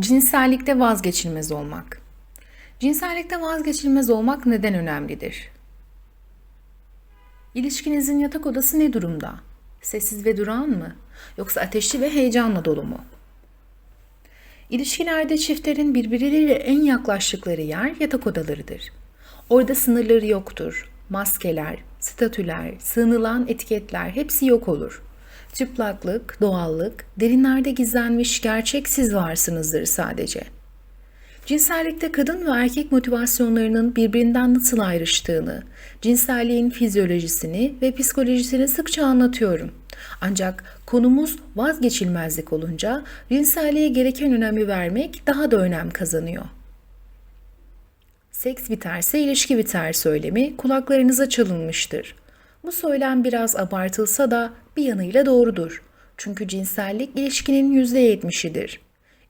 Cinsellikte vazgeçilmez olmak. Cinsellikte vazgeçilmez olmak neden önemlidir? İlişkinizin yatak odası ne durumda? Sessiz ve durağan mı? Yoksa ateşli ve heyecanla dolu mu? İlişkilerde çiftlerin birbirleriyle en yaklaştıkları yer yatak odalarıdır. Orada sınırları yoktur. Maskeler, statüler, sığınılan etiketler hepsi yok olur. Çıplaklık, doğallık, derinlerde gizlenmiş gerçek siz varsınızdır sadece. Cinsellikte kadın ve erkek motivasyonlarının birbirinden nasıl ayrıştığını, cinselliğin fizyolojisini ve psikolojisini sıkça anlatıyorum. Ancak konumuz vazgeçilmezlik olunca cinselliğe gereken önemi vermek daha da önem kazanıyor. Seks biterse ilişki biter söylemi kulaklarınıza çalınmıştır. Bu söylem biraz abartılsa da bir yanıyla doğrudur. Çünkü cinsellik ilişkinin %70'idir.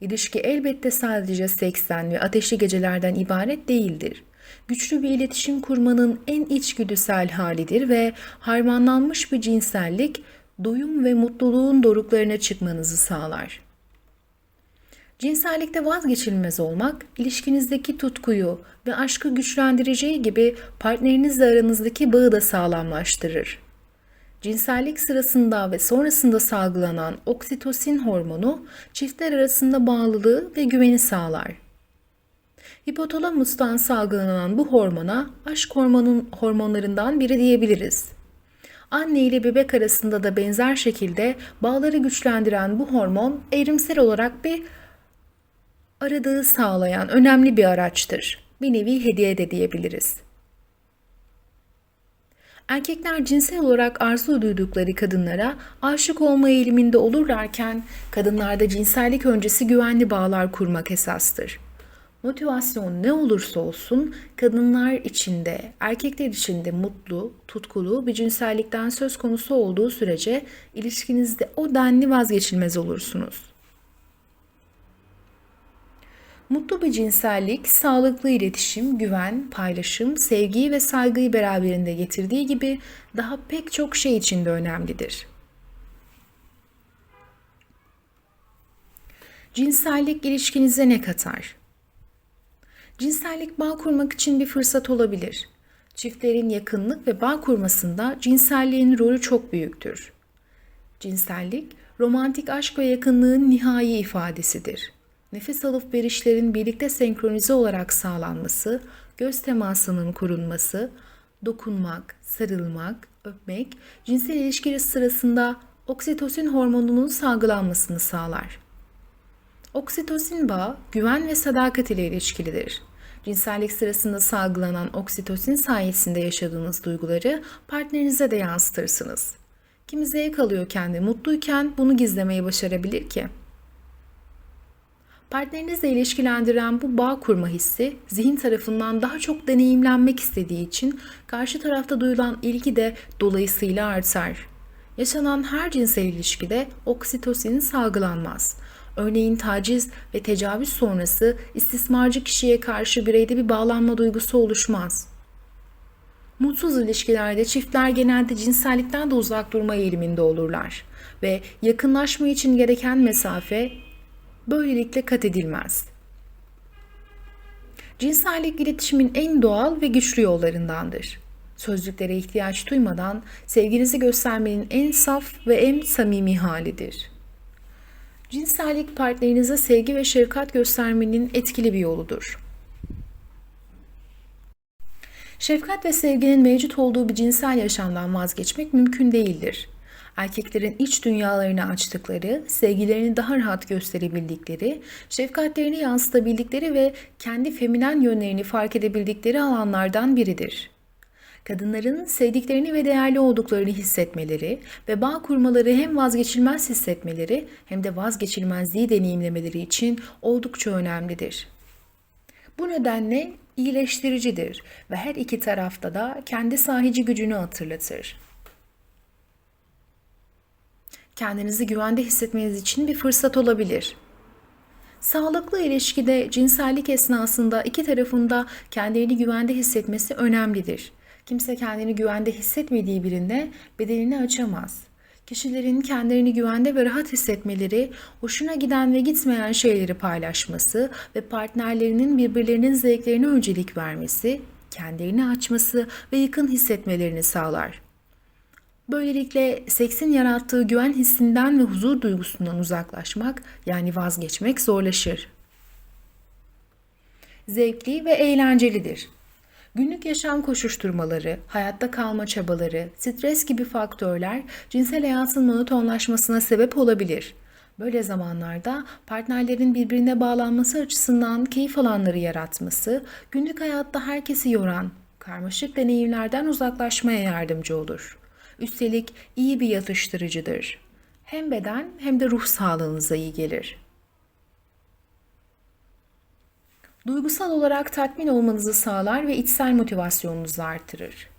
İlişki elbette sadece seksten ve ateşli gecelerden ibaret değildir. Güçlü bir iletişim kurmanın en içgüdüsel halidir ve harmanlanmış bir cinsellik doyum ve mutluluğun doruklarına çıkmanızı sağlar. Cinsellikte vazgeçilmez olmak, ilişkinizdeki tutkuyu ve aşkı güçlendireceği gibi partnerinizle aranızdaki bağı da sağlamlaştırır. Cinsellik sırasında ve sonrasında salgılanan oksitosin hormonu çiftler arasında bağlılığı ve güveni sağlar. Hipotalamustan salgılanan bu hormona aşk hormonun hormonlarından biri diyebiliriz. Anne ile bebek arasında da benzer şekilde bağları güçlendiren bu hormon evrimsel olarak bir aradığı sağlayan önemli bir araçtır. Bir nevi hediye de diyebiliriz. Erkekler cinsel olarak arzu duydukları kadınlara aşık olma eğiliminde olurlarken kadınlarda cinsellik öncesi güvenli bağlar kurmak esastır. Motivasyon ne olursa olsun kadınlar içinde, erkekler içinde mutlu, tutkulu bir cinsellikten söz konusu olduğu sürece ilişkinizde o denli vazgeçilmez olursunuz. Mutlu bir cinsellik, sağlıklı iletişim, güven, paylaşım, sevgiyi ve saygıyı beraberinde getirdiği gibi daha pek çok şey için de önemlidir. Cinsellik ilişkinize ne katar? Cinsellik bağ kurmak için bir fırsat olabilir. Çiftlerin yakınlık ve bağ kurmasında cinselliğin rolü çok büyüktür. Cinsellik, romantik aşk ve yakınlığın nihai ifadesidir. Nefes alıp verişlerin birlikte senkronize olarak sağlanması, göz temasının kurulması, dokunmak, sarılmak, öpmek, cinsel ilişkiler sırasında oksitosin hormonunun salgılanmasını sağlar. Oksitosin bağı güven ve sadakat ile ilişkilidir. Cinsellik sırasında salgılanan oksitosin sayesinde yaşadığınız duyguları partnerinize de yansıtırsınız. Kimi zevk alıyor kendi mutluyken bunu gizlemeyi başarabilir ki? Partnerinizle ilişkilendiren bu bağ kurma hissi zihin tarafından daha çok deneyimlenmek istediği için karşı tarafta duyulan ilgi de dolayısıyla artar. Yaşanan her cinsel ilişkide oksitosin salgılanmaz. Örneğin taciz ve tecavüz sonrası istismarcı kişiye karşı bireyde bir bağlanma duygusu oluşmaz. Mutsuz ilişkilerde çiftler genelde cinsellikten de uzak durma eğiliminde olurlar ve yakınlaşma için gereken mesafe böylelikle kat edilmez. Cinsellik iletişimin en doğal ve güçlü yollarındandır. Sözcüklere ihtiyaç duymadan sevginizi göstermenin en saf ve en samimi halidir. Cinsellik partnerinize sevgi ve şefkat göstermenin etkili bir yoludur. Şefkat ve sevginin mevcut olduğu bir cinsel yaşamdan vazgeçmek mümkün değildir erkeklerin iç dünyalarını açtıkları, sevgilerini daha rahat gösterebildikleri, şefkatlerini yansıtabildikleri ve kendi feminen yönlerini fark edebildikleri alanlardan biridir. Kadınların sevdiklerini ve değerli olduklarını hissetmeleri ve bağ kurmaları hem vazgeçilmez hissetmeleri hem de vazgeçilmezliği deneyimlemeleri için oldukça önemlidir. Bu nedenle iyileştiricidir ve her iki tarafta da kendi sahici gücünü hatırlatır kendinizi güvende hissetmeniz için bir fırsat olabilir. Sağlıklı ilişkide cinsellik esnasında iki tarafında kendini güvende hissetmesi önemlidir. Kimse kendini güvende hissetmediği birinde bedenini açamaz. Kişilerin kendilerini güvende ve rahat hissetmeleri, hoşuna giden ve gitmeyen şeyleri paylaşması ve partnerlerinin birbirlerinin zevklerine öncelik vermesi, kendilerini açması ve yakın hissetmelerini sağlar. Böylelikle seksin yarattığı güven hissinden ve huzur duygusundan uzaklaşmak yani vazgeçmek zorlaşır. Zevkli ve eğlencelidir. Günlük yaşam koşuşturmaları, hayatta kalma çabaları, stres gibi faktörler cinsel hayatın monotonlaşmasına sebep olabilir. Böyle zamanlarda partnerlerin birbirine bağlanması açısından keyif alanları yaratması, günlük hayatta herkesi yoran, karmaşık deneyimlerden uzaklaşmaya yardımcı olur. Üstelik iyi bir yatıştırıcıdır. Hem beden hem de ruh sağlığınıza iyi gelir. Duygusal olarak tatmin olmanızı sağlar ve içsel motivasyonunuzu artırır.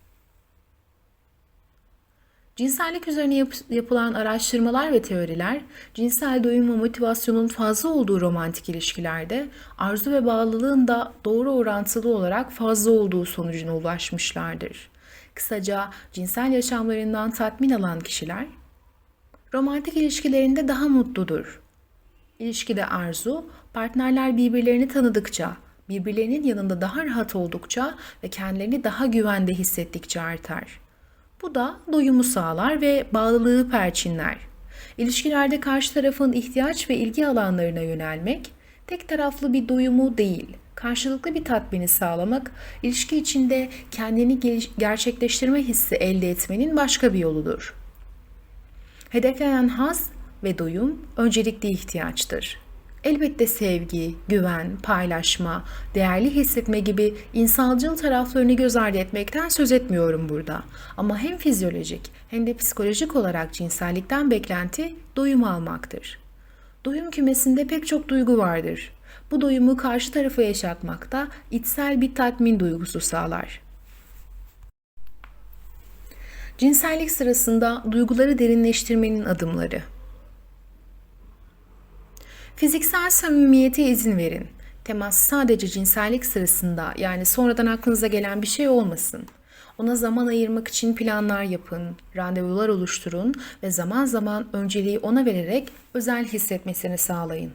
Cinsellik üzerine yap- yapılan araştırmalar ve teoriler, cinsel doyum ve motivasyonun fazla olduğu romantik ilişkilerde arzu ve bağlılığın da doğru orantılı olarak fazla olduğu sonucuna ulaşmışlardır. Kısaca cinsel yaşamlarından tatmin alan kişiler, romantik ilişkilerinde daha mutludur. İlişkide arzu, partnerler birbirlerini tanıdıkça, birbirlerinin yanında daha rahat oldukça ve kendilerini daha güvende hissettikçe artar. Bu da doyumu sağlar ve bağlılığı perçinler. İlişkilerde karşı tarafın ihtiyaç ve ilgi alanlarına yönelmek, tek taraflı bir doyumu değil, karşılıklı bir tatmini sağlamak, ilişki içinde kendini gerçekleştirme hissi elde etmenin başka bir yoludur. Hedeflenen haz ve doyum öncelikli ihtiyaçtır. Elbette sevgi, güven, paylaşma, değerli hissetme gibi insancıl taraflarını göz ardı etmekten söz etmiyorum burada. Ama hem fizyolojik hem de psikolojik olarak cinsellikten beklenti doyum almaktır. Doyum kümesinde pek çok duygu vardır. Bu doyumu karşı tarafa yaşatmakta içsel bir tatmin duygusu sağlar. Cinsellik sırasında duyguları derinleştirmenin adımları. Fiziksel samimiyete izin verin. Temas sadece cinsellik sırasında yani sonradan aklınıza gelen bir şey olmasın. Ona zaman ayırmak için planlar yapın, randevular oluşturun ve zaman zaman önceliği ona vererek özel hissetmesini sağlayın.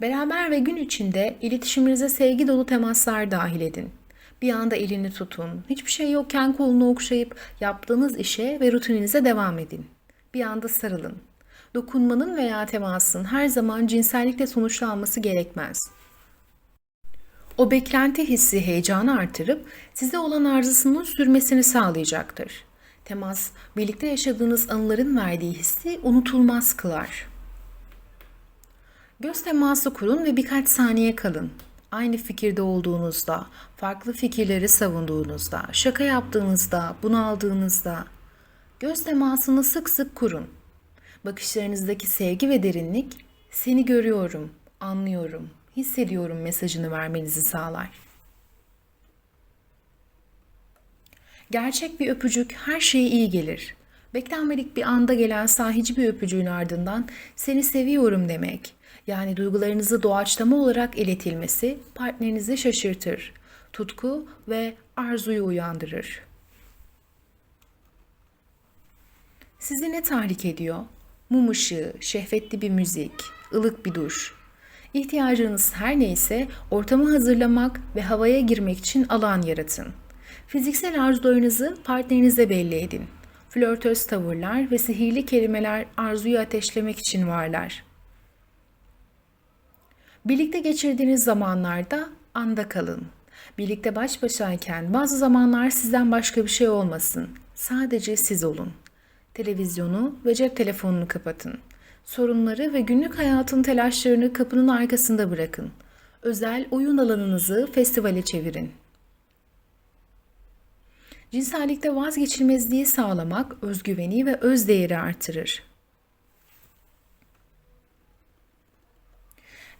Beraber ve gün içinde iletişiminize sevgi dolu temaslar dahil edin. Bir anda elini tutun. Hiçbir şey yokken kolunu okşayıp yaptığınız işe ve rutininize devam edin. Bir anda sarılın. Dokunmanın veya temasın her zaman cinsellikle sonuçlanması gerekmez. O beklenti hissi heyecanı artırıp size olan arzusunun sürmesini sağlayacaktır. Temas, birlikte yaşadığınız anıların verdiği hissi unutulmaz kılar. Göz teması kurun ve birkaç saniye kalın. Aynı fikirde olduğunuzda, farklı fikirleri savunduğunuzda, şaka yaptığınızda, bunaldığınızda göz temasını sık sık kurun. Bakışlarınızdaki sevgi ve derinlik seni görüyorum, anlıyorum, hissediyorum mesajını vermenizi sağlar. Gerçek bir öpücük her şeye iyi gelir. Beklenmedik bir anda gelen sahici bir öpücüğün ardından seni seviyorum demek, yani duygularınızı doğaçlama olarak iletilmesi partnerinizi şaşırtır, tutku ve arzuyu uyandırır. Sizi ne tahrik ediyor? Mum ışığı, şehvetli bir müzik, ılık bir duş. İhtiyacınız her neyse ortamı hazırlamak ve havaya girmek için alan yaratın. Fiziksel arzularınızı partnerinize belli edin. Flörtöz tavırlar ve sihirli kelimeler arzuyu ateşlemek için varlar. Birlikte geçirdiğiniz zamanlarda anda kalın. Birlikte baş başayken bazı zamanlar sizden başka bir şey olmasın. Sadece siz olun. Televizyonu ve cep telefonunu kapatın. Sorunları ve günlük hayatın telaşlarını kapının arkasında bırakın. Özel oyun alanınızı festivale çevirin. Cinsellikte vazgeçilmezliği sağlamak özgüveni ve özdeğeri artırır.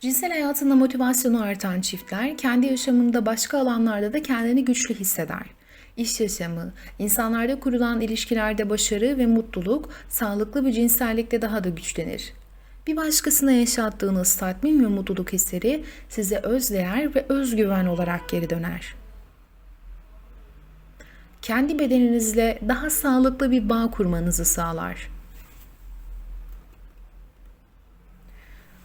Cinsel hayatında motivasyonu artan çiftler kendi yaşamında başka alanlarda da kendini güçlü hisseder. İş yaşamı, insanlarda kurulan ilişkilerde başarı ve mutluluk sağlıklı bir cinsellikte daha da güçlenir. Bir başkasına yaşattığınız tatmin ve mutluluk hisleri size özdeğer ve özgüven olarak geri döner. kendi bedeninizle daha sağlıklı bir bağ kurmanızı sağlar.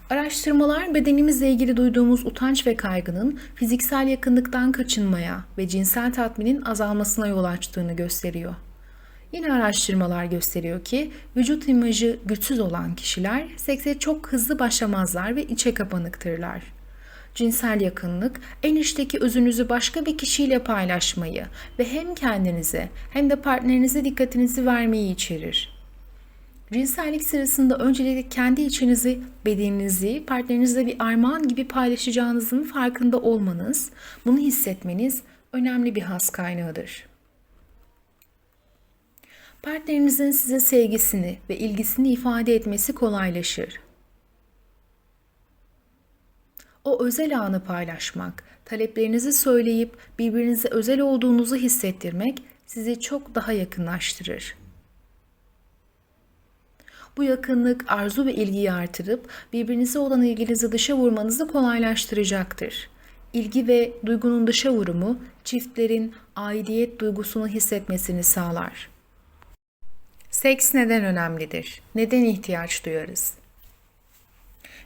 Araştırmalar bedenimizle ilgili duyduğumuz utanç ve kaygının fiziksel yakınlıktan kaçınmaya ve cinsel tatminin azalmasına yol açtığını gösteriyor. Yine araştırmalar gösteriyor ki vücut imajı güçsüz olan kişiler sekse çok hızlı başlamazlar ve içe kapanıktırlar. Cinsel yakınlık en içteki özünüzü başka bir kişiyle paylaşmayı ve hem kendinize hem de partnerinize dikkatinizi vermeyi içerir. Cinsellik sırasında öncelikle kendi içinizi, bedeninizi partnerinizle bir armağan gibi paylaşacağınızın farkında olmanız, bunu hissetmeniz önemli bir has kaynağıdır. Partnerinizin size sevgisini ve ilgisini ifade etmesi kolaylaşır. O özel anı paylaşmak, taleplerinizi söyleyip birbirinize özel olduğunuzu hissettirmek sizi çok daha yakınlaştırır. Bu yakınlık arzu ve ilgiyi artırıp birbirinize olan ilginizi dışa vurmanızı kolaylaştıracaktır. İlgi ve duygunun dışa vurumu çiftlerin aidiyet duygusunu hissetmesini sağlar. Seks neden önemlidir? Neden ihtiyaç duyarız?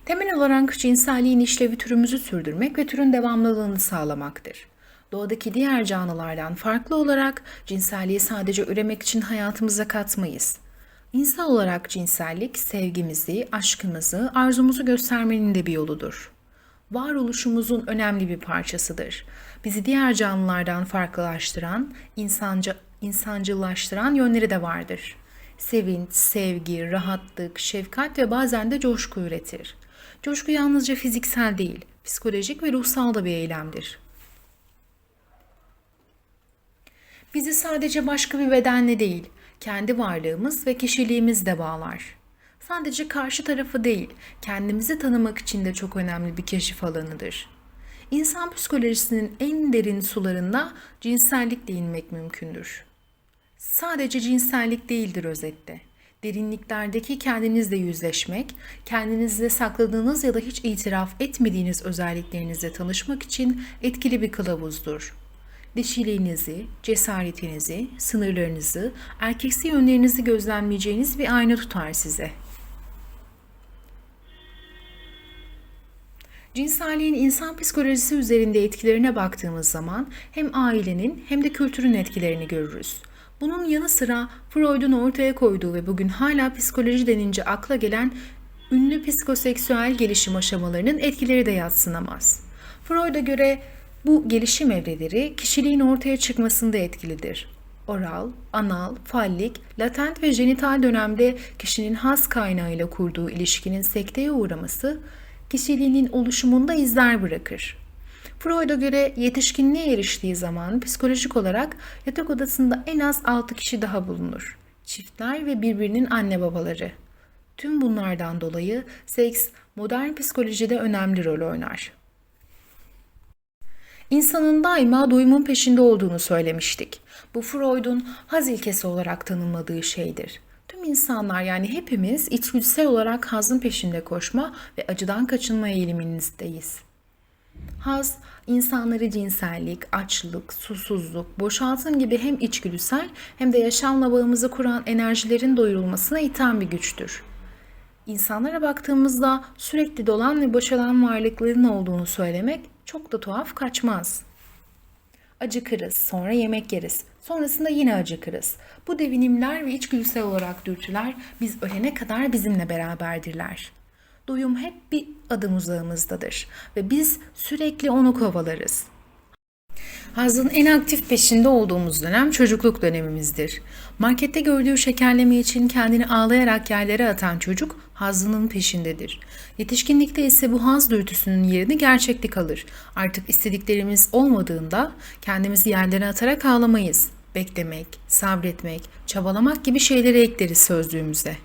Temel olarak cinselliğin işlevi türümüzü sürdürmek ve türün devamlılığını sağlamaktır. Doğadaki diğer canlılardan farklı olarak cinselliği sadece üremek için hayatımıza katmayız. İnsan olarak cinsellik sevgimizi, aşkımızı, arzumuzu göstermenin de bir yoludur. Varoluşumuzun önemli bir parçasıdır. Bizi diğer canlılardan farklılaştıran, insanca, insancıllaştıran yönleri de vardır. Sevinç, sevgi, rahatlık, şefkat ve bazen de coşku üretir. Coşku yalnızca fiziksel değil, psikolojik ve ruhsal da bir eylemdir. Bizi sadece başka bir bedenle değil, kendi varlığımız ve kişiliğimizle bağlar. Sadece karşı tarafı değil, kendimizi tanımak için de çok önemli bir keşif alanıdır. İnsan psikolojisinin en derin sularında cinsellikle inmek mümkündür. Sadece cinsellik değildir özette. Derinliklerdeki kendinizle yüzleşmek, kendinizde sakladığınız ya da hiç itiraf etmediğiniz özelliklerinizle tanışmak için etkili bir kılavuzdur dişiliğinizi, cesaretinizi, sınırlarınızı, erkeksi yönlerinizi gözlemleyeceğiniz bir ayna tutar size. Cinselliğin insan psikolojisi üzerinde etkilerine baktığımız zaman hem ailenin hem de kültürün etkilerini görürüz. Bunun yanı sıra Freud'un ortaya koyduğu ve bugün hala psikoloji denince akla gelen ünlü psikoseksüel gelişim aşamalarının etkileri de yatsınamaz. Freud'a göre bu gelişim evreleri kişiliğin ortaya çıkmasında etkilidir. Oral, anal, fallik, latent ve jenital dönemde kişinin has kaynağıyla kurduğu ilişkinin sekteye uğraması kişiliğinin oluşumunda izler bırakır. Freud'a göre yetişkinliğe eriştiği zaman psikolojik olarak yatak odasında en az 6 kişi daha bulunur. Çiftler ve birbirinin anne babaları. Tüm bunlardan dolayı seks modern psikolojide önemli rol oynar insanın daima doyumun peşinde olduğunu söylemiştik. Bu Freud'un haz ilkesi olarak tanımladığı şeydir. Tüm insanlar yani hepimiz içgüdüsel olarak hazın peşinde koşma ve acıdan kaçınma eğiliminizdeyiz. Haz, insanları cinsellik, açlık, susuzluk, boşaltım gibi hem içgüdüsel hem de yaşamla bağımızı kuran enerjilerin doyurulmasına iten bir güçtür. İnsanlara baktığımızda sürekli dolan ve boşalan varlıkların olduğunu söylemek çok da tuhaf kaçmaz. Acıkırız, sonra yemek yeriz. Sonrasında yine acıkırız. Bu devinimler ve içgüdüsel olarak dürtüler biz ölene kadar bizimle beraberdirler. Doyum hep bir adım uzağımızdadır ve biz sürekli onu kovalarız. Hazın en aktif peşinde olduğumuz dönem çocukluk dönemimizdir. Markette gördüğü şekerleme için kendini ağlayarak yerlere atan çocuk hazının peşindedir. Yetişkinlikte ise bu haz dürtüsünün yerini gerçeklik alır. Artık istediklerimiz olmadığında kendimizi yerlere atarak ağlamayız. Beklemek, sabretmek, çabalamak gibi şeyleri ekleriz sözlüğümüze.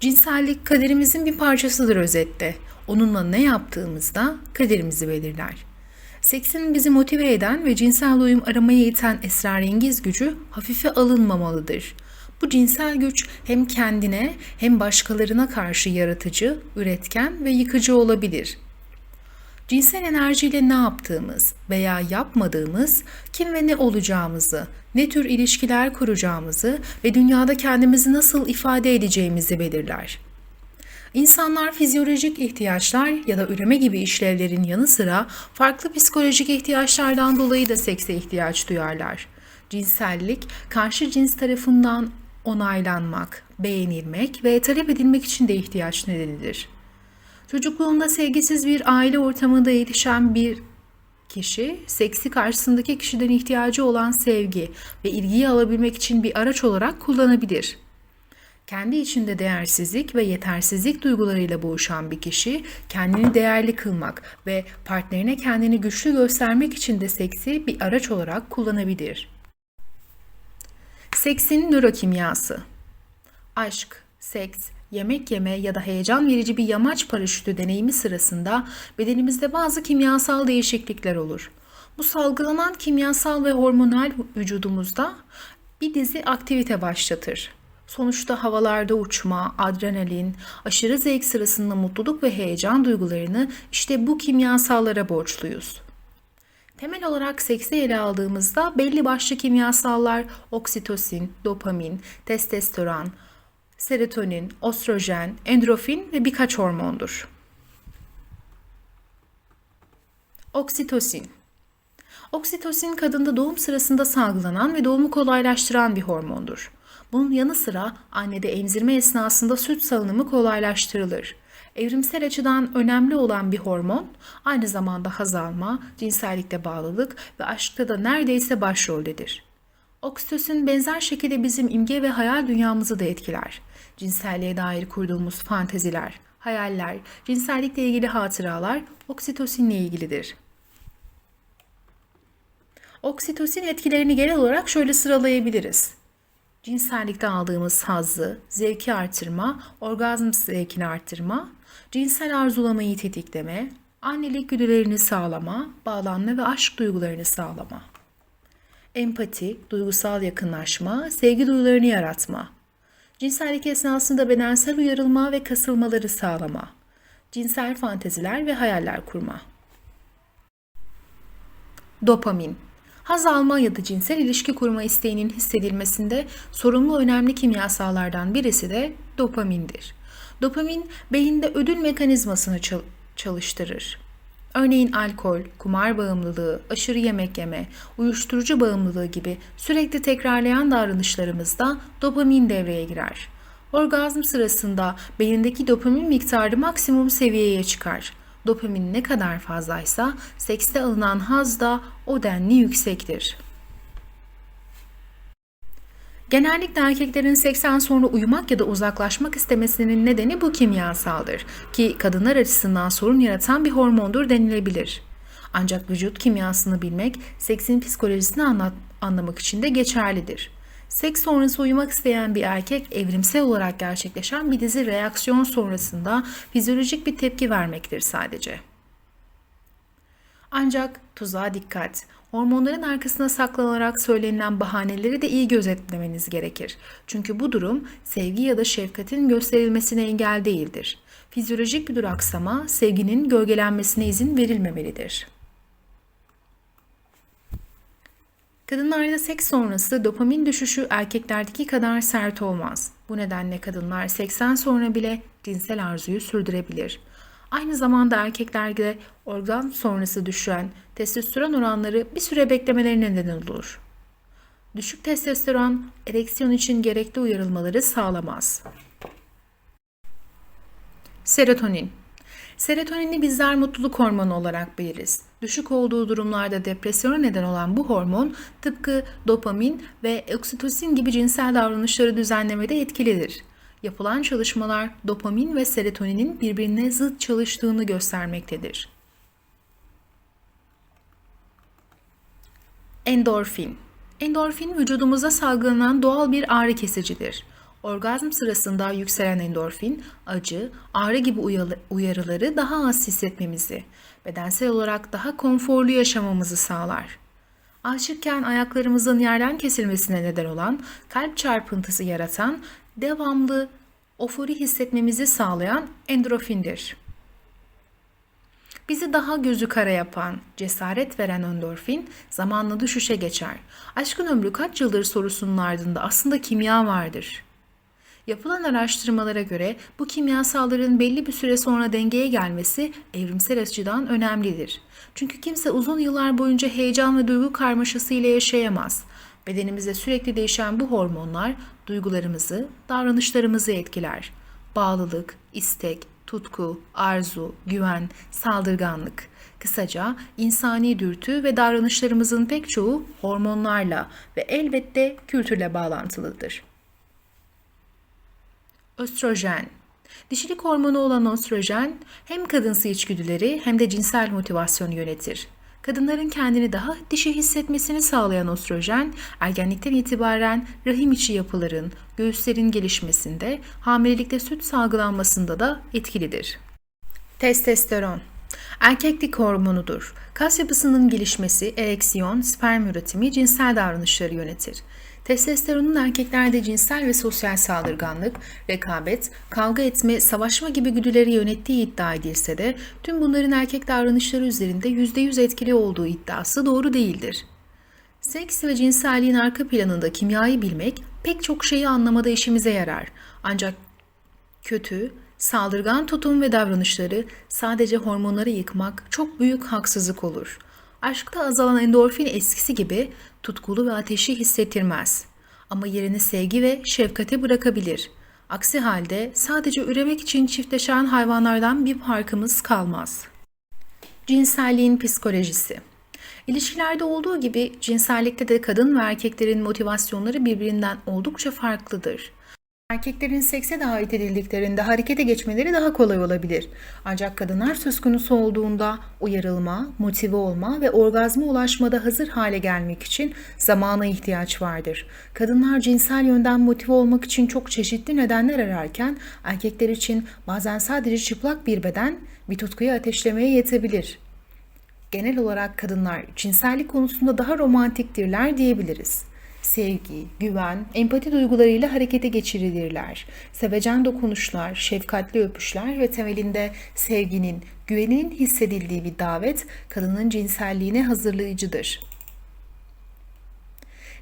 Cinsellik kaderimizin bir parçasıdır özette. Onunla ne yaptığımızda kaderimizi belirler. Seksin bizi motive eden ve cinsel doyum aramaya iten esrarengiz gücü hafife alınmamalıdır. Bu cinsel güç hem kendine hem başkalarına karşı yaratıcı, üretken ve yıkıcı olabilir. Cinsel enerjiyle ne yaptığımız veya yapmadığımız, kim ve ne olacağımızı, ne tür ilişkiler kuracağımızı ve dünyada kendimizi nasıl ifade edeceğimizi belirler. İnsanlar fizyolojik ihtiyaçlar ya da üreme gibi işlevlerin yanı sıra farklı psikolojik ihtiyaçlardan dolayı da sekse ihtiyaç duyarlar. Cinsellik, karşı cins tarafından onaylanmak, beğenilmek ve talep edilmek için de ihtiyaç nedenidir. Çocukluğunda sevgisiz bir aile ortamında yetişen bir kişi, seksi karşısındaki kişiden ihtiyacı olan sevgi ve ilgiyi alabilmek için bir araç olarak kullanabilir. Kendi içinde değersizlik ve yetersizlik duygularıyla boğuşan bir kişi, kendini değerli kılmak ve partnerine kendini güçlü göstermek için de seksi bir araç olarak kullanabilir. Seksin nörokimyası Aşk, seks, yemek yeme ya da heyecan verici bir yamaç paraşütü deneyimi sırasında bedenimizde bazı kimyasal değişiklikler olur. Bu salgılanan kimyasal ve hormonal vücudumuzda bir dizi aktivite başlatır. Sonuçta havalarda uçma, adrenalin, aşırı zevk sırasında mutluluk ve heyecan duygularını işte bu kimyasallara borçluyuz. Temel olarak seksi ele aldığımızda belli başlı kimyasallar oksitosin, dopamin, testosteron, serotonin, ostrojen, endorfin ve birkaç hormondur. Oksitosin Oksitosin kadında doğum sırasında salgılanan ve doğumu kolaylaştıran bir hormondur. Bunun yanı sıra annede emzirme esnasında süt salınımı kolaylaştırılır. Evrimsel açıdan önemli olan bir hormon, aynı zamanda haz alma, cinsellikte bağlılık ve aşkta da neredeyse başroldedir. Oksitosin benzer şekilde bizim imge ve hayal dünyamızı da etkiler. Cinselliğe dair kurduğumuz fanteziler, hayaller, cinsellikle ilgili hatıralar oksitosinle ilgilidir. Oksitosin etkilerini genel olarak şöyle sıralayabiliriz. Cinsellikte aldığımız hazzı, zevki artırma, orgazm zevkini artırma, cinsel arzulamayı tetikleme, annelik güdülerini sağlama, bağlanma ve aşk duygularını sağlama. Empati, duygusal yakınlaşma, sevgi duygularını yaratma. Cinsellik esnasında bedensel uyarılma ve kasılmaları sağlama. Cinsel fanteziler ve hayaller kurma. Dopamin Haz alma ya da cinsel ilişki kurma isteğinin hissedilmesinde sorumlu önemli kimyasallardan birisi de dopamindir. Dopamin beyinde ödül mekanizmasını çalıştırır. Örneğin alkol, kumar bağımlılığı, aşırı yemek yeme, uyuşturucu bağımlılığı gibi sürekli tekrarlayan davranışlarımızda dopamin devreye girer. Orgazm sırasında beyindeki dopamin miktarı maksimum seviyeye çıkar. Dopamin ne kadar fazlaysa sekste alınan haz da o denli yüksektir. Genellikle erkeklerin seksten sonra uyumak ya da uzaklaşmak istemesinin nedeni bu kimyasaldır ki kadınlar açısından sorun yaratan bir hormondur denilebilir. Ancak vücut kimyasını bilmek seksin psikolojisini anlat, anlamak için de geçerlidir. Seks sonrası uyumak isteyen bir erkek evrimsel olarak gerçekleşen bir dizi reaksiyon sonrasında fizyolojik bir tepki vermektir sadece. Ancak tuzağa dikkat. Hormonların arkasına saklanarak söylenilen bahaneleri de iyi gözetlemeniz gerekir. Çünkü bu durum sevgi ya da şefkatin gösterilmesine engel değildir. Fizyolojik bir duraksama sevginin gölgelenmesine izin verilmemelidir. Kadınlarda seks sonrası dopamin düşüşü erkeklerdeki kadar sert olmaz. Bu nedenle kadınlar seksten sonra bile cinsel arzuyu sürdürebilir. Aynı zamanda erkeklerde organ sonrası düşen testosteron oranları bir süre beklemelerine neden olur. Düşük testosteron ereksiyon için gerekli uyarılmaları sağlamaz. Serotonin Serotonini bizler mutluluk hormonu olarak biliriz. Düşük olduğu durumlarda depresyona neden olan bu hormon tıpkı dopamin ve oksitosin gibi cinsel davranışları düzenlemede etkilidir. Yapılan çalışmalar dopamin ve serotoninin birbirine zıt çalıştığını göstermektedir. Endorfin Endorfin vücudumuza salgılanan doğal bir ağrı kesicidir. Orgazm sırasında yükselen endorfin, acı, ağrı gibi uyarıları daha az hissetmemizi, bedensel olarak daha konforlu yaşamamızı sağlar. Aşıkken ayaklarımızın yerden kesilmesine neden olan, kalp çarpıntısı yaratan, devamlı ofori hissetmemizi sağlayan endorfindir. Bizi daha gözü kara yapan, cesaret veren endorfin zamanla düşüşe geçer. Aşkın ömrü kaç yıldır sorusunun ardında aslında kimya vardır. Yapılan araştırmalara göre bu kimyasalların belli bir süre sonra dengeye gelmesi evrimsel açıdan önemlidir. Çünkü kimse uzun yıllar boyunca heyecan ve duygu karmaşası ile yaşayamaz. Bedenimizde sürekli değişen bu hormonlar duygularımızı, davranışlarımızı etkiler. Bağlılık, istek, tutku, arzu, güven, saldırganlık. Kısaca insani dürtü ve davranışlarımızın pek çoğu hormonlarla ve elbette kültürle bağlantılıdır. Östrojen Dişilik hormonu olan östrojen hem kadınsı içgüdüleri hem de cinsel motivasyonu yönetir. Kadınların kendini daha dişi hissetmesini sağlayan östrojen, ergenlikten itibaren rahim içi yapıların, göğüslerin gelişmesinde, hamilelikte süt salgılanmasında da etkilidir. Testosteron Erkeklik hormonudur. Kas yapısının gelişmesi, ereksiyon, sperm üretimi, cinsel davranışları yönetir. Testosteronun erkeklerde cinsel ve sosyal saldırganlık, rekabet, kavga etme, savaşma gibi güdüleri yönettiği iddia edilse de tüm bunların erkek davranışları üzerinde %100 etkili olduğu iddiası doğru değildir. Seks ve cinselliğin arka planında kimyayı bilmek pek çok şeyi anlamada işimize yarar. Ancak kötü, saldırgan tutum ve davranışları sadece hormonları yıkmak çok büyük haksızlık olur. Aşkta azalan endorfin eskisi gibi tutkulu ve ateşi hissettirmez. Ama yerini sevgi ve şefkate bırakabilir. Aksi halde sadece üremek için çiftleşen hayvanlardan bir farkımız kalmaz. Cinselliğin psikolojisi İlişkilerde olduğu gibi cinsellikte de kadın ve erkeklerin motivasyonları birbirinden oldukça farklıdır. Erkeklerin sekse davet edildiklerinde harekete geçmeleri daha kolay olabilir. Ancak kadınlar söz konusu olduğunda uyarılma, motive olma ve orgazma ulaşmada hazır hale gelmek için zamana ihtiyaç vardır. Kadınlar cinsel yönden motive olmak için çok çeşitli nedenler ararken erkekler için bazen sadece çıplak bir beden bir tutkuyu ateşlemeye yetebilir. Genel olarak kadınlar cinsellik konusunda daha romantiktirler diyebiliriz sevgi, güven, empati duygularıyla harekete geçirilirler. Sevecen dokunuşlar, şefkatli öpüşler ve temelinde sevginin, güveninin hissedildiği bir davet kadının cinselliğine hazırlayıcıdır.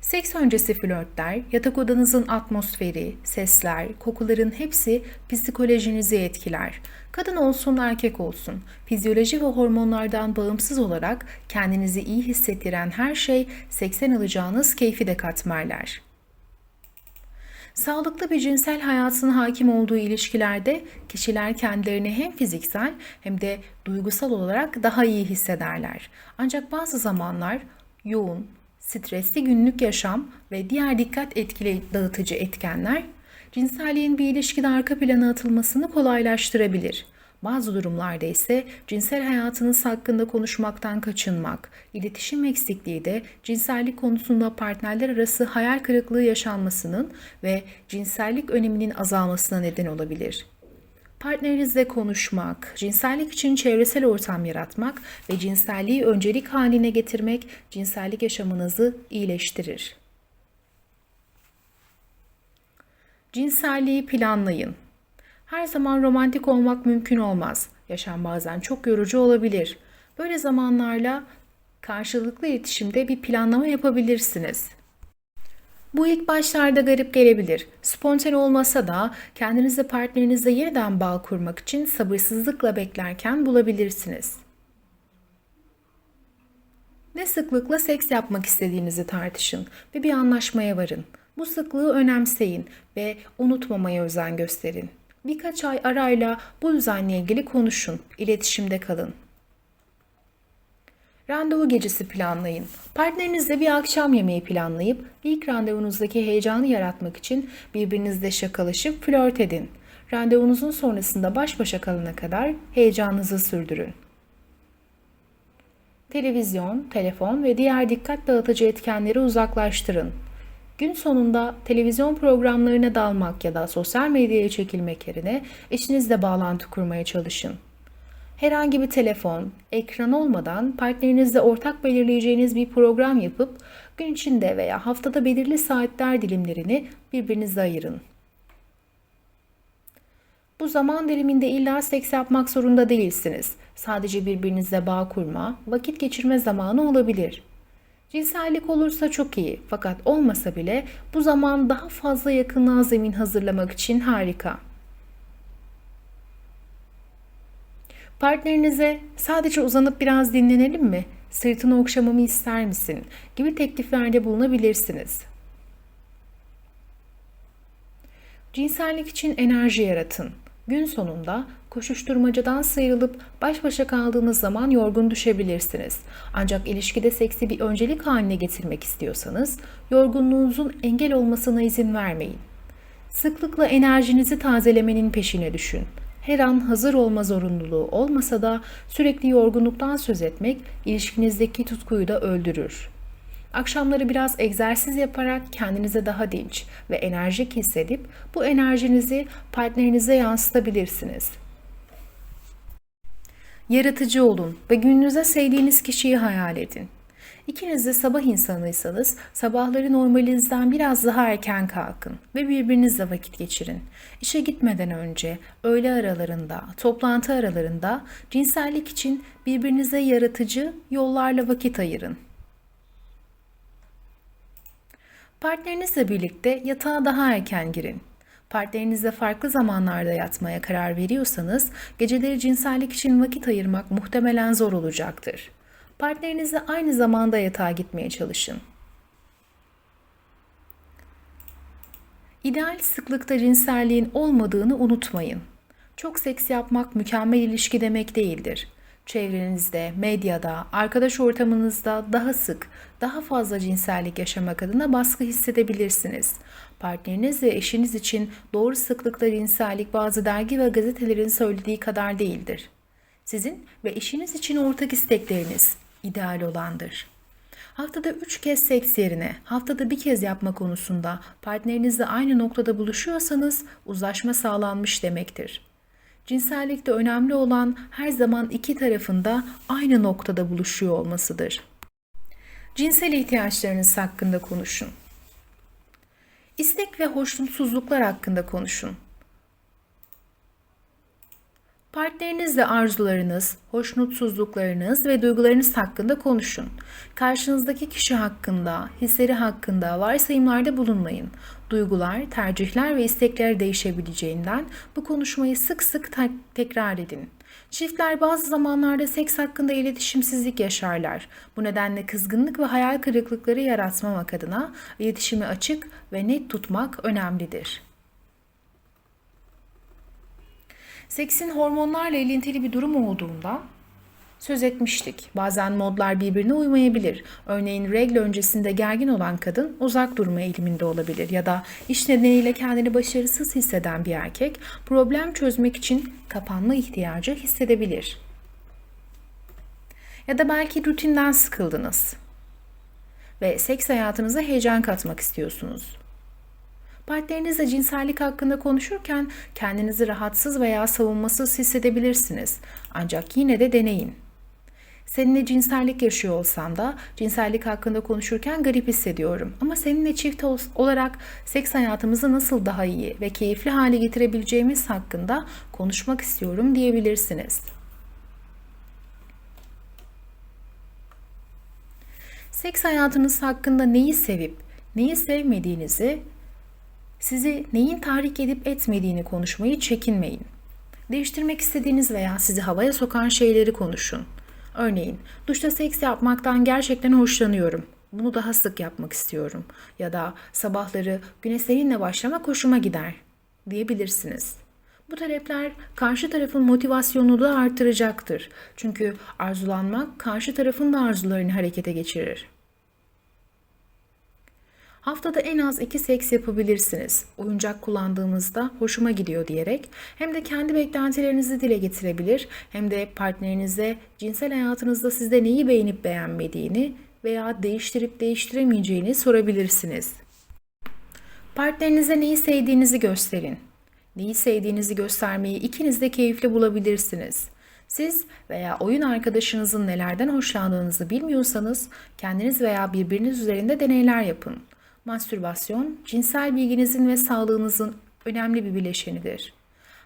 Seks öncesi flörtler, yatak odanızın atmosferi, sesler, kokuların hepsi psikolojinizi etkiler. Kadın olsun erkek olsun, fizyoloji ve hormonlardan bağımsız olarak kendinizi iyi hissettiren her şey seksen alacağınız keyfi de katmerler. Sağlıklı bir cinsel hayatın hakim olduğu ilişkilerde kişiler kendilerini hem fiziksel hem de duygusal olarak daha iyi hissederler. Ancak bazı zamanlar yoğun, stresli günlük yaşam ve diğer dikkat etkili dağıtıcı etkenler cinselliğin bir ilişkide arka plana atılmasını kolaylaştırabilir. Bazı durumlarda ise cinsel hayatınız hakkında konuşmaktan kaçınmak, iletişim eksikliği de cinsellik konusunda partnerler arası hayal kırıklığı yaşanmasının ve cinsellik öneminin azalmasına neden olabilir. Partnerinizle konuşmak, cinsellik için çevresel ortam yaratmak ve cinselliği öncelik haline getirmek cinsellik yaşamınızı iyileştirir. Cinselliği planlayın. Her zaman romantik olmak mümkün olmaz. Yaşam bazen çok yorucu olabilir. Böyle zamanlarla karşılıklı iletişimde bir planlama yapabilirsiniz. Bu ilk başlarda garip gelebilir. Spontane olmasa da kendinizle partnerinizle yeniden bağ kurmak için sabırsızlıkla beklerken bulabilirsiniz. Ne sıklıkla seks yapmak istediğinizi tartışın ve bir anlaşmaya varın. Bu sıklığı önemseyin ve unutmamaya özen gösterin. Birkaç ay arayla bu düzenle ilgili konuşun, iletişimde kalın. Randevu gecesi planlayın. Partnerinizle bir akşam yemeği planlayıp ilk randevunuzdaki heyecanı yaratmak için birbirinizle şakalaşıp flört edin. Randevunuzun sonrasında baş başa kalana kadar heyecanınızı sürdürün. Televizyon, telefon ve diğer dikkat dağıtıcı etkenleri uzaklaştırın. Gün sonunda televizyon programlarına dalmak ya da sosyal medyaya çekilmek yerine eşinizle bağlantı kurmaya çalışın. Herhangi bir telefon, ekran olmadan partnerinizle ortak belirleyeceğiniz bir program yapıp gün içinde veya haftada belirli saatler dilimlerini birbirinize ayırın. Bu zaman diliminde illa seks yapmak zorunda değilsiniz. Sadece birbirinizle bağ kurma, vakit geçirme zamanı olabilir. Cinsellik olursa çok iyi fakat olmasa bile bu zaman daha fazla yakınlığa zemin hazırlamak için harika. Partnerinize sadece uzanıp biraz dinlenelim mi? Sırtını okşamamı ister misin? gibi tekliflerde bulunabilirsiniz. Cinsellik için enerji yaratın. Gün sonunda koşuşturmacadan sıyrılıp baş başa kaldığınız zaman yorgun düşebilirsiniz. Ancak ilişkide seksi bir öncelik haline getirmek istiyorsanız yorgunluğunuzun engel olmasına izin vermeyin. Sıklıkla enerjinizi tazelemenin peşine düşün. Her an hazır olma zorunluluğu olmasa da sürekli yorgunluktan söz etmek ilişkinizdeki tutkuyu da öldürür. Akşamları biraz egzersiz yaparak kendinize daha dinç ve enerjik hissedip bu enerjinizi partnerinize yansıtabilirsiniz. Yaratıcı olun ve gününüze sevdiğiniz kişiyi hayal edin. İkiniz de sabah insanıysanız sabahları normalinizden biraz daha erken kalkın ve birbirinizle vakit geçirin. İşe gitmeden önce, öğle aralarında, toplantı aralarında cinsellik için birbirinize yaratıcı yollarla vakit ayırın. Partnerinizle birlikte yatağa daha erken girin. Partnerinizle farklı zamanlarda yatmaya karar veriyorsanız geceleri cinsellik için vakit ayırmak muhtemelen zor olacaktır. Partnerinizle aynı zamanda yatağa gitmeye çalışın. İdeal sıklıkta cinselliğin olmadığını unutmayın. Çok seks yapmak mükemmel ilişki demek değildir. Çevrenizde, medyada, arkadaş ortamınızda daha sık, daha fazla cinsellik yaşamak adına baskı hissedebilirsiniz. Partneriniz ve eşiniz için doğru sıklıkta cinsellik bazı dergi ve gazetelerin söylediği kadar değildir. Sizin ve eşiniz için ortak istekleriniz ideal olandır. Haftada 3 kez seks yerine haftada bir kez yapma konusunda partnerinizle aynı noktada buluşuyorsanız uzlaşma sağlanmış demektir. Cinsellikte önemli olan her zaman iki tarafında aynı noktada buluşuyor olmasıdır. Cinsel ihtiyaçlarınız hakkında konuşun. İstek ve hoşnutsuzluklar hakkında konuşun. Partnerinizle arzularınız, hoşnutsuzluklarınız ve duygularınız hakkında konuşun. Karşınızdaki kişi hakkında, hisleri hakkında varsayımlarda bulunmayın. Duygular, tercihler ve istekler değişebileceğinden bu konuşmayı sık sık te- tekrar edin. Çiftler bazı zamanlarda seks hakkında iletişimsizlik yaşarlar. Bu nedenle kızgınlık ve hayal kırıklıkları yaratmamak adına iletişimi açık ve net tutmak önemlidir. Seksin hormonlarla ilintili bir durum olduğunda söz etmiştik. Bazen modlar birbirine uymayabilir. Örneğin regl öncesinde gergin olan kadın uzak durma eğiliminde olabilir ya da iş nedeniyle kendini başarısız hisseden bir erkek problem çözmek için kapanma ihtiyacı hissedebilir. Ya da belki rutinden sıkıldınız ve seks hayatınıza heyecan katmak istiyorsunuz. Partnerinizle cinsellik hakkında konuşurken kendinizi rahatsız veya savunmasız hissedebilirsiniz. Ancak yine de deneyin. Seninle cinsellik yaşıyor olsam da cinsellik hakkında konuşurken garip hissediyorum. Ama seninle çift olarak seks hayatımızı nasıl daha iyi ve keyifli hale getirebileceğimiz hakkında konuşmak istiyorum diyebilirsiniz. Seks hayatınız hakkında neyi sevip neyi sevmediğinizi sizi neyin tahrik edip etmediğini konuşmayı çekinmeyin. Değiştirmek istediğiniz veya sizi havaya sokan şeyleri konuşun. Örneğin, duşta seks yapmaktan gerçekten hoşlanıyorum. Bunu daha sık yapmak istiyorum. Ya da sabahları güne seninle başlamak hoşuma gider diyebilirsiniz. Bu talepler karşı tarafın motivasyonunu da artıracaktır. Çünkü arzulanmak karşı tarafın da arzularını harekete geçirir. Haftada en az iki seks yapabilirsiniz. Oyuncak kullandığımızda hoşuma gidiyor diyerek hem de kendi beklentilerinizi dile getirebilir hem de partnerinize cinsel hayatınızda sizde neyi beğenip beğenmediğini veya değiştirip değiştiremeyeceğini sorabilirsiniz. Partnerinize neyi sevdiğinizi gösterin. Neyi sevdiğinizi göstermeyi ikiniz de keyifli bulabilirsiniz. Siz veya oyun arkadaşınızın nelerden hoşlandığınızı bilmiyorsanız kendiniz veya birbiriniz üzerinde deneyler yapın. Mastürbasyon, cinsel bilginizin ve sağlığınızın önemli bir bileşenidir.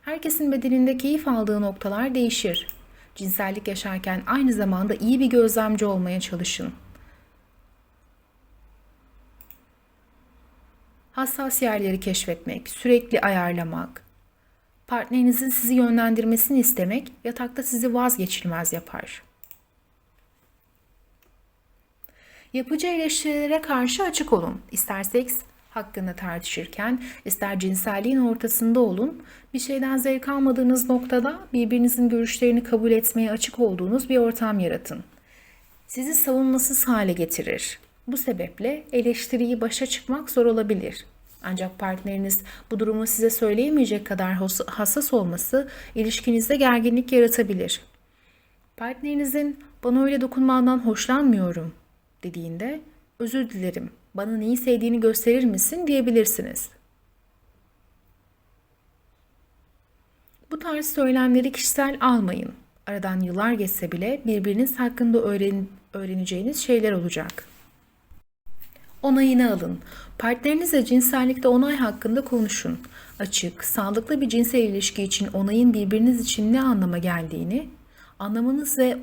Herkesin bedeninde keyif aldığı noktalar değişir. Cinsellik yaşarken aynı zamanda iyi bir gözlemci olmaya çalışın. Hassas yerleri keşfetmek, sürekli ayarlamak, partnerinizin sizi yönlendirmesini istemek yatakta sizi vazgeçilmez yapar. Yapıcı eleştirilere karşı açık olun. İster seks hakkında tartışırken, ister cinselliğin ortasında olun, bir şeyden zevk almadığınız noktada birbirinizin görüşlerini kabul etmeye açık olduğunuz bir ortam yaratın. Sizi savunmasız hale getirir. Bu sebeple eleştiriyi başa çıkmak zor olabilir. Ancak partneriniz bu durumu size söyleyemeyecek kadar hassas olması ilişkinizde gerginlik yaratabilir. Partnerinizin bana öyle dokunmandan hoşlanmıyorum dediğinde özür dilerim bana neyi sevdiğini gösterir misin diyebilirsiniz. Bu tarz söylemleri kişisel almayın. Aradan yıllar geçse bile birbiriniz hakkında öğren öğreneceğiniz şeyler olacak. Onayını alın. Partnerinizle cinsellikte onay hakkında konuşun. Açık, sağlıklı bir cinsel ilişki için onayın birbiriniz için ne anlama geldiğini, anlamanız ve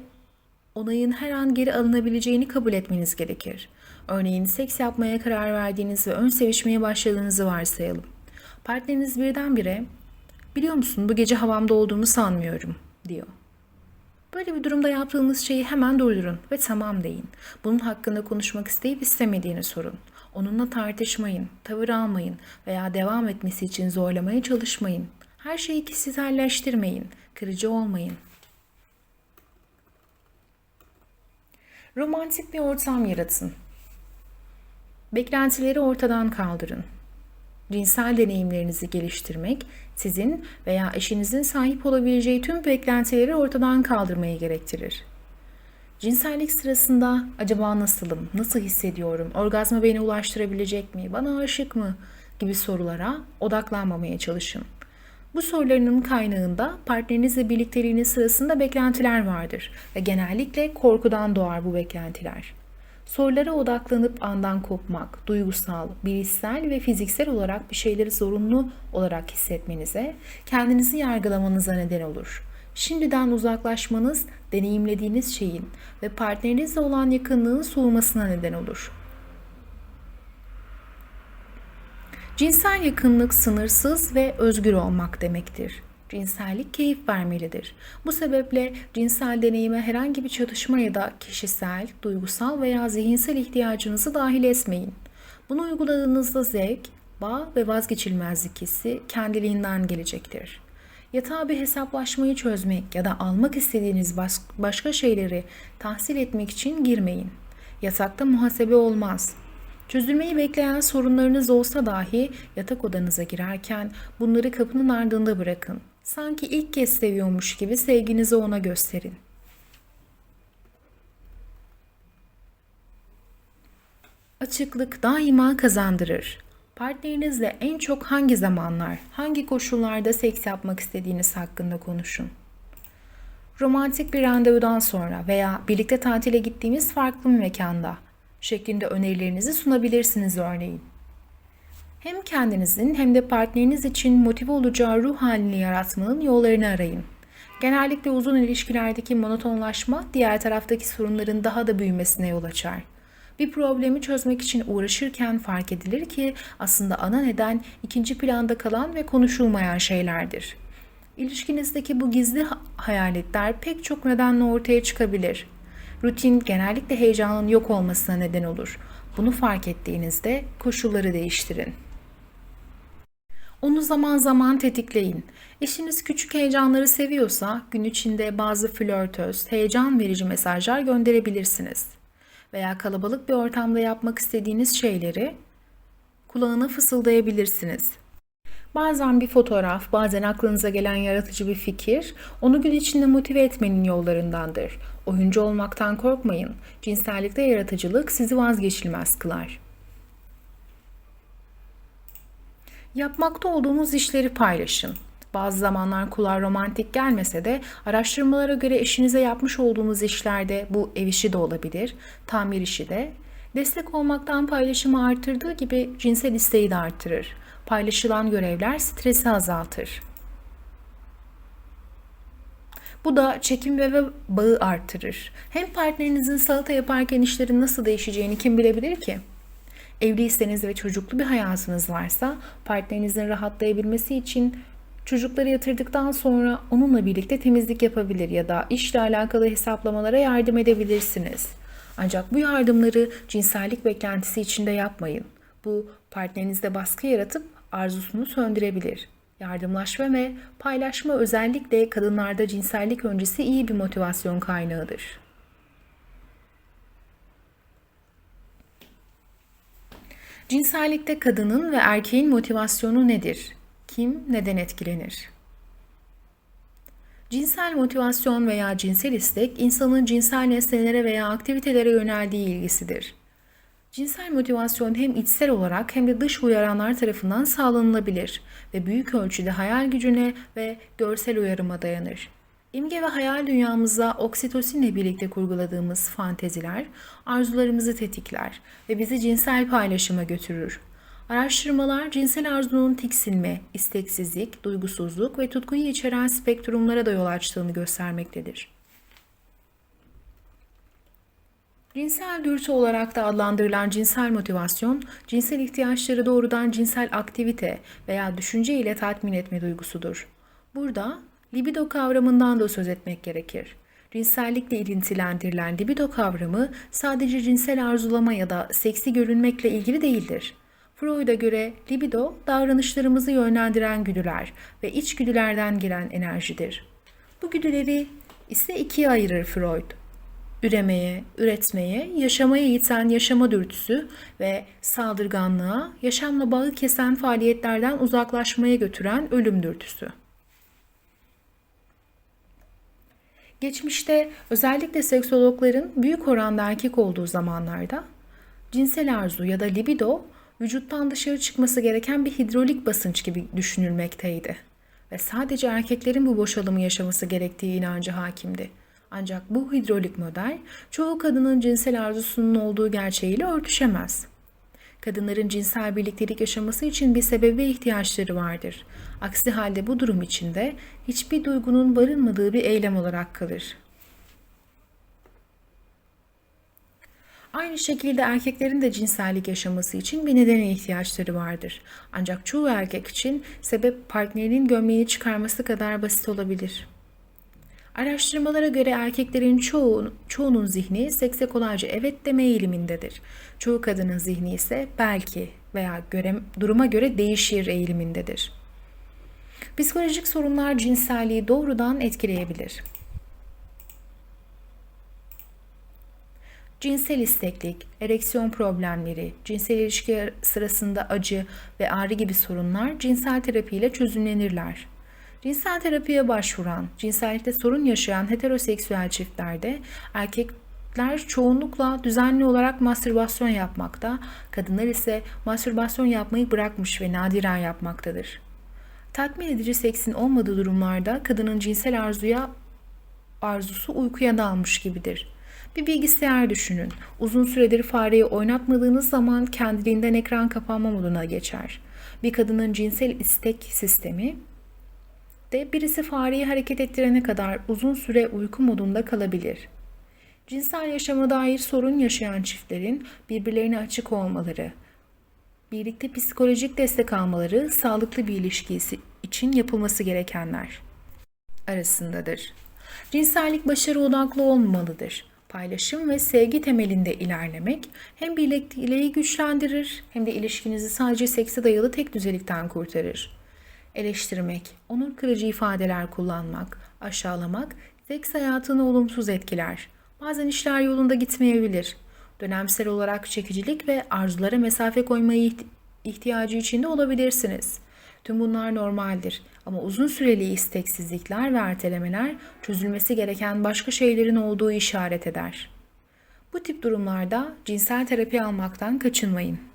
onayın her an geri alınabileceğini kabul etmeniz gerekir. Örneğin seks yapmaya karar verdiğiniz ve ön sevişmeye başladığınızı varsayalım. Partneriniz birdenbire biliyor musun bu gece havamda olduğumu sanmıyorum diyor. Böyle bir durumda yaptığınız şeyi hemen durdurun ve tamam deyin. Bunun hakkında konuşmak isteyip istemediğini sorun. Onunla tartışmayın, tavır almayın veya devam etmesi için zorlamaya çalışmayın. Her şeyi kişiselleştirmeyin, kırıcı olmayın. Romantik bir ortam yaratın. Beklentileri ortadan kaldırın. Cinsel deneyimlerinizi geliştirmek, sizin veya eşinizin sahip olabileceği tüm beklentileri ortadan kaldırmayı gerektirir. Cinsellik sırasında acaba nasılım, nasıl hissediyorum, orgazma beni ulaştırabilecek mi, bana aşık mı gibi sorulara odaklanmamaya çalışın. Bu sorularının kaynağında partnerinizle birlikteliğiniz sırasında beklentiler vardır ve genellikle korkudan doğar bu beklentiler. Sorulara odaklanıp andan kopmak, duygusal, bilişsel ve fiziksel olarak bir şeyleri zorunlu olarak hissetmenize, kendinizi yargılamanıza neden olur. Şimdiden uzaklaşmanız, deneyimlediğiniz şeyin ve partnerinizle olan yakınlığın soğumasına neden olur. Cinsel yakınlık sınırsız ve özgür olmak demektir. Cinsellik keyif vermelidir. Bu sebeple cinsel deneyime herhangi bir çatışma ya da kişisel, duygusal veya zihinsel ihtiyacınızı dahil etmeyin. Bunu uyguladığınızda zevk, bağ ve vazgeçilmezlik hissi kendiliğinden gelecektir. Yatağa bir hesaplaşmayı çözmek ya da almak istediğiniz başka şeyleri tahsil etmek için girmeyin. Yatakta muhasebe olmaz. Çözülmeyi bekleyen sorunlarınız olsa dahi yatak odanıza girerken bunları kapının ardında bırakın. Sanki ilk kez seviyormuş gibi sevginizi ona gösterin. Açıklık daima kazandırır. Partnerinizle en çok hangi zamanlar, hangi koşullarda seks yapmak istediğiniz hakkında konuşun. Romantik bir randevudan sonra veya birlikte tatile gittiğimiz farklı bir mekanda şeklinde önerilerinizi sunabilirsiniz örneğin. Hem kendinizin hem de partneriniz için motive olacağı ruh halini yaratmanın yollarını arayın. Genellikle uzun ilişkilerdeki monotonlaşma diğer taraftaki sorunların daha da büyümesine yol açar. Bir problemi çözmek için uğraşırken fark edilir ki aslında ana neden ikinci planda kalan ve konuşulmayan şeylerdir. İlişkinizdeki bu gizli hayaletler pek çok nedenle ortaya çıkabilir. Rutin genellikle heyecanın yok olmasına neden olur. Bunu fark ettiğinizde koşulları değiştirin. Onu zaman zaman tetikleyin. Eşiniz küçük heyecanları seviyorsa gün içinde bazı flörtöz, heyecan verici mesajlar gönderebilirsiniz. Veya kalabalık bir ortamda yapmak istediğiniz şeyleri kulağına fısıldayabilirsiniz. Bazen bir fotoğraf, bazen aklınıza gelen yaratıcı bir fikir, onu gün içinde motive etmenin yollarındandır. Oyuncu olmaktan korkmayın. Cinsellikte yaratıcılık sizi vazgeçilmez kılar. Yapmakta olduğunuz işleri paylaşın. Bazı zamanlar kulağa romantik gelmese de araştırmalara göre eşinize yapmış olduğunuz işlerde bu ev işi de olabilir, tamir işi de destek olmaktan paylaşımı artırdığı gibi cinsel isteği de artırır. Paylaşılan görevler stresi azaltır. Bu da çekim ve bağı artırır. Hem partnerinizin salata yaparken işlerin nasıl değişeceğini kim bilebilir ki? Evliyseniz ve çocuklu bir hayatınız varsa partnerinizin rahatlayabilmesi için çocukları yatırdıktan sonra onunla birlikte temizlik yapabilir ya da işle alakalı hesaplamalara yardım edebilirsiniz. Ancak bu yardımları cinsellik beklentisi içinde yapmayın. Bu partnerinizde baskı yaratıp arzusunu söndürebilir. Yardımlaşma ve paylaşma özellikle kadınlarda cinsellik öncesi iyi bir motivasyon kaynağıdır. Cinsellikte kadının ve erkeğin motivasyonu nedir? Kim neden etkilenir? Cinsel motivasyon veya cinsel istek insanın cinsel nesnelere veya aktivitelere yöneldiği ilgisidir. Cinsel motivasyon hem içsel olarak hem de dış uyaranlar tarafından sağlanılabilir ve büyük ölçüde hayal gücüne ve görsel uyarıma dayanır. İmge ve hayal dünyamızda oksitosinle birlikte kurguladığımız fanteziler arzularımızı tetikler ve bizi cinsel paylaşıma götürür. Araştırmalar cinsel arzunun tiksinme, isteksizlik, duygusuzluk ve tutkuyu içeren spektrumlara da yol açtığını göstermektedir. Cinsel dürtü olarak da adlandırılan cinsel motivasyon, cinsel ihtiyaçları doğrudan cinsel aktivite veya düşünce ile tatmin etme duygusudur. Burada libido kavramından da söz etmek gerekir. Cinsellikle ilintilendirilen libido kavramı sadece cinsel arzulama ya da seksi görünmekle ilgili değildir. Freud'a göre libido davranışlarımızı yönlendiren güdüler ve içgüdülerden gelen enerjidir. Bu güdüleri ise ikiye ayırır Freud. Üremeye, üretmeye, yaşamaya iten yaşama dürtüsü ve saldırganlığa, yaşamla bağı kesen faaliyetlerden uzaklaşmaya götüren ölüm dürtüsü. Geçmişte özellikle seksologların büyük oranda erkek olduğu zamanlarda cinsel arzu ya da libido vücuttan dışarı çıkması gereken bir hidrolik basınç gibi düşünülmekteydi ve sadece erkeklerin bu boşalımı yaşaması gerektiği inancı hakimdi. Ancak bu hidrolik model çoğu kadının cinsel arzusunun olduğu gerçeğiyle örtüşemez. Kadınların cinsel birliktelik yaşaması için bir sebebe ihtiyaçları vardır. Aksi halde bu durum içinde hiçbir duygunun barınmadığı bir eylem olarak kalır. Aynı şekilde erkeklerin de cinsellik yaşaması için bir nedene ihtiyaçları vardır. Ancak çoğu erkek için sebep partnerinin gömleğini çıkarması kadar basit olabilir. Araştırmalara göre erkeklerin çoğu, çoğunun zihni sekse evet deme eğilimindedir. Çoğu kadının zihni ise belki veya göre, duruma göre değişir eğilimindedir. Psikolojik sorunlar cinselliği doğrudan etkileyebilir. Cinsel isteklik, ereksiyon problemleri, cinsel ilişki sırasında acı ve ağrı gibi sorunlar cinsel terapiyle çözümlenirler. Cinsel terapiye başvuran, cinsellikte sorun yaşayan heteroseksüel çiftlerde erkekler çoğunlukla düzenli olarak mastürbasyon yapmakta, kadınlar ise mastürbasyon yapmayı bırakmış ve nadiren yapmaktadır. Tatmin edici seksin olmadığı durumlarda kadının cinsel arzuya arzusu uykuya dalmış gibidir. Bir bilgisayar düşünün. Uzun süredir fareyi oynatmadığınız zaman kendiliğinden ekran kapanma moduna geçer. Bir kadının cinsel istek sistemi de birisi fareyi hareket ettirene kadar uzun süre uyku modunda kalabilir. Cinsel yaşama dair sorun yaşayan çiftlerin birbirlerine açık olmaları, birlikte psikolojik destek almaları sağlıklı bir ilişkisi için yapılması gerekenler arasındadır. Cinsellik başarı odaklı olmamalıdır. Paylaşım ve sevgi temelinde ilerlemek hem birlikteliği güçlendirir hem de ilişkinizi sadece sekse dayalı tek düzelikten kurtarır eleştirmek, onur kırıcı ifadeler kullanmak, aşağılamak seks hayatını olumsuz etkiler. Bazen işler yolunda gitmeyebilir. Dönemsel olarak çekicilik ve arzulara mesafe koymayı ihtiyacı içinde olabilirsiniz. Tüm bunlar normaldir ama uzun süreli isteksizlikler ve ertelemeler çözülmesi gereken başka şeylerin olduğu işaret eder. Bu tip durumlarda cinsel terapi almaktan kaçınmayın.